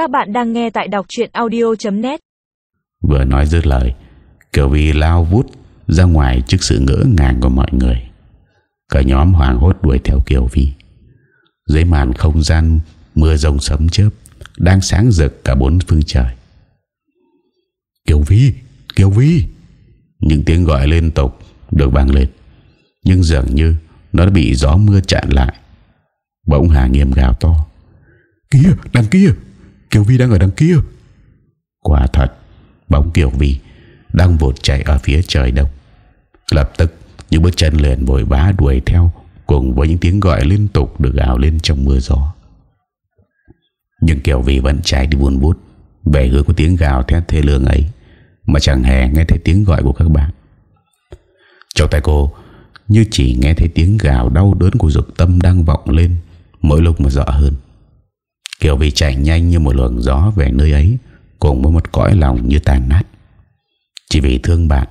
Các bạn đang nghe tại đọc truyện audio.net Vừa nói dứt lời, Kiều Vi lao vút ra ngoài trước sự ngỡ ngàng của mọi người. Cả nhóm hoàng hốt đuổi theo Kiều Vi Dưới màn không gian Mưa rông sấm chớp, Đang sáng rực cả bốn phương trời. Kiều Vi Kiều Vi Những tiếng gọi liên tục được vang lên, Nhưng dường như Nó đã bị gió mưa chặn lại. Bỗng Hà Nghiêm gào to Kia đằng kia! Kiều Vi đang ở đằng kia. Quả thật, Bóng Kiều Vi Đang vụt chạy ở phía trời đông. Lập tức, những bước chân liền vội vã đuổi theo, Cùng với những tiếng gọi liên tục Được gào lên trong mưa gió. Nhưng Kiều Vi vẫn chạy đi buồn bút, Về hướng của tiếng gào thét thê lương ấy, Mà chẳng hề nghe thấy tiếng gọi của các bạn. Trong tay cô, Như chỉ nghe thấy tiếng gào đau đớn của dục tâm đang vọng lên, Mỗi lúc mà rõ hơn. Kiều Vi chạy nhanh như một luồng gió về nơi ấy, Cùng với một cõi lòng như tàn nát. Chỉ vì thương bạn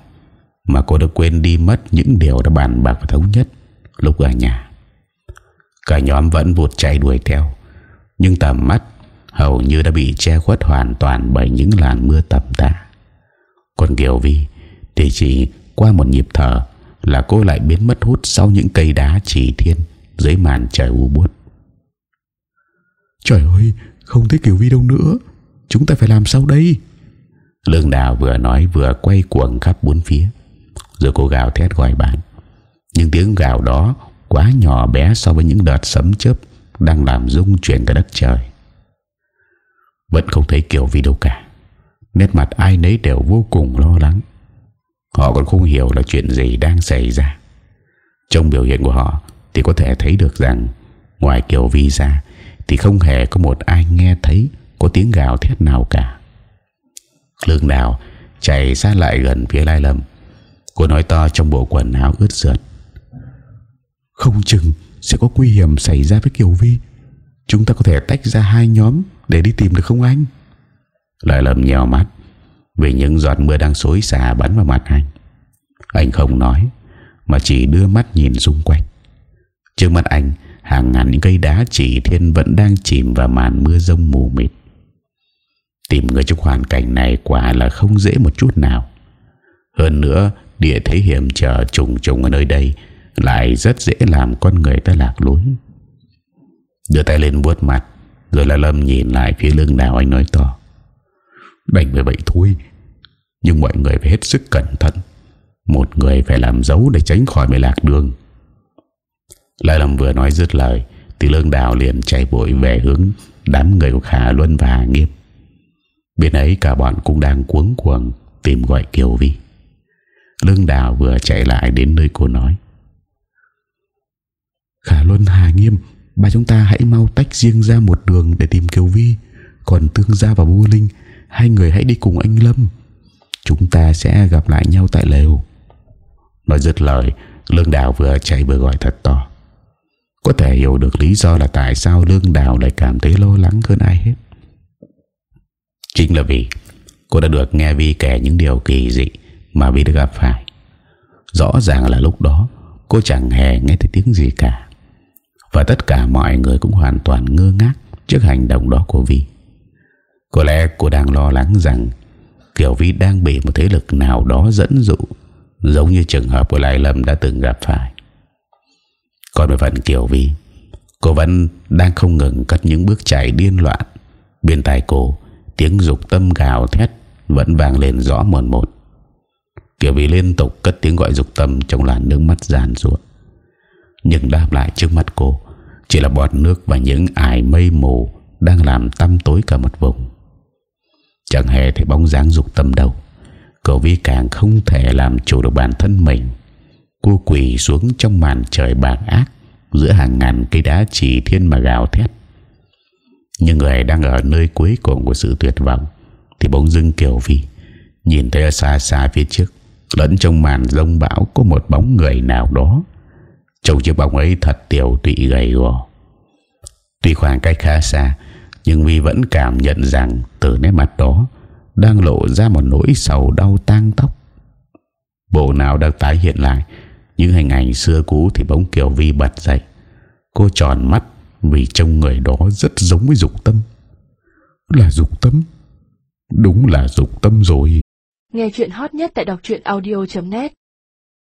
Mà cô đã quên đi mất những điều đã bàn bạc và thống nhất Lúc ở nhà. Cả nhóm vẫn vụt chạy đuổi theo, Nhưng tầm mắt Hầu như đã bị che khuất hoàn toàn Bởi những làn mưa tầm tã. Còn Kiều Vi Thì chỉ qua một nhịp thở Là cô lại biến mất hút Sau những cây đá chỉ thiên Dưới màn trời u buốt. Trời ơi, Không thấy Kiều Vi đâu nữa. Chúng ta phải làm sao đây? Lương Đào vừa nói vừa quay cuồng khắp bốn phía. Rồi cô gào thét gọi bạn. Nhưng tiếng gào đó Quá nhỏ bé so với những đợt sấm chớp Đang làm rung chuyển cả đất trời. Vẫn không thấy Kiều Vi đâu cả. Nét mặt ai nấy đều vô cùng lo lắng. Họ còn không hiểu là chuyện gì đang xảy ra. Trong biểu hiện của họ Thì có thể thấy được rằng Ngoài Kiều Vi ra thì không hề có một ai nghe thấy Có tiếng gào thét nào cả. Lương đào chạy sát lại gần phía Lai Lâm. Cô nói to trong bộ quần áo ướt sượt Không chừng sẽ có nguy hiểm xảy ra với Kiều Vi. Chúng ta có thể tách ra hai nhóm Để đi tìm được không anh? Lai Lâm nhèo mắt, Vì những giọt mưa đang xối xả bắn vào mặt anh. Anh không nói, Mà chỉ đưa mắt nhìn xung quanh. Trước mắt anh Hàng ngàn những cây đá chỉ thiên Vẫn đang chìm vào màn mưa rông mù mịt. Tìm người trong hoàn cảnh này quả là không dễ một chút nào. Hơn nữa, Địa thế hiểm trở trùng trùng ở nơi đây Lại rất dễ làm con người ta lạc lối. Đưa tay lên vuốt mặt, Rồi là Lâm nhìn lại phía lưng đào anh nói to. Đành về vậy thôi, Nhưng mọi người phải hết sức cẩn thận. Một người phải làm dấu để tránh khỏi bị lạc đường. Lại Lâm vừa nói dứt lời Thì lương đào liền chạy vội về hướng Đám người của Khả Luân và Hà Nghiêm Bên ấy cả bọn cũng đang cuống cuồng Tìm gọi Kiều Vi. Lương Đào vừa chạy lại đến nơi cô nói Khả Luân Hà Nghiêm Ba chúng ta hãy mau tách riêng ra một đường Để tìm Kiều Vi. Còn Tương Gia và Vô Linh Hai người hãy đi cùng anh Lâm. Chúng ta sẽ gặp lại nhau tại lều. Nói dứt lời Lương Đào vừa chạy vừa gọi thật to có thể hiểu được lý do là Tại sao Lương Đào lại cảm thấy lo lắng hơn ai hết. Chính là vì Cô đã được nghe Vi kể những điều kỳ dị Mà Vi đã gặp phải. Rõ ràng là lúc đó, Cô chẳng hề nghe thấy tiếng gì cả. Và tất cả mọi người cũng hoàn toàn ngơ ngác Trước hành động đó của Vi. Có lẽ cô đang lo lắng rằng Kiều Vi đang bị một thế lực nào đó dẫn dụ, Giống như trường hợp của Lai Lâm đã từng gặp phải. Còn về phần Kiều Vi Cô vẫn đang không ngừng cất những bước chạy điên loạn. Bên tai cô, Tiếng dục tâm gào thét Vẫn vang lên rõ một một. Kiều Vi liên tục cất tiếng gọi dục tâm Trong làn nước mắt giàn ruộng Nhưng đáp lại trước mắt cô, Chỉ là bọt nước và những ải mây mù Đang làm tăm tối cả một vùng. Chẳng hề thấy bóng dáng dục tâm đâu. Cậu Vi càng không thể làm chủ được bản thân mình. Cô quỳ xuống trong màn trời bạc ác, Giữa hàng ngàn cây đá chỉ thiên mà gào thét. Nhưng người đang ở nơi cuối cùng của sự tuyệt vọng Thì bỗng dưng Kiều Vi Nhìn thấy ở xa xa phía trước, Lẫn trong màn rông bão Có một bóng người nào đó. Trông chiếc bóng ấy thật tiểu tụy gầy gò. Tuy khoảng cách khá xa, Nhưng Vi vẫn cảm nhận rằng Từ nét mặt đó Đang lộ ra một nỗi sầu đau tang tóc Bộ nào đang tái hiện lại những hình ảnh xưa cũ Thì bỗng Kiều Vi bật dậy. Cô tròn mắt vì trông người đó rất giống với dục tâm. Là dục tâm? Đúng là dục tâm rồi. Nghe chuyện hot nhất tại đọc audio.net